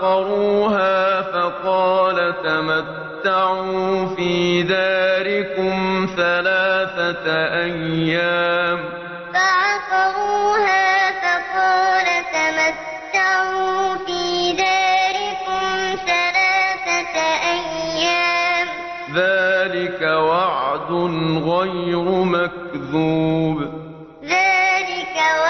فَعَقَرُوهَا فَقَالَ تَمَتَّعُوا فِي دَارِكُمْ ثَلَاثَةَ أَيَّامٍ ۖ. فَعَقَرُوهَا فَقَالَ تَمَتَّعُوا فِي دَارِكُمْ ثَلَاثَةَ أَيَّامٍ ۖ. ذَٰلِكَ وَعْدٌ غَيْرُ مَكْذُوبٍ. ذلك وعد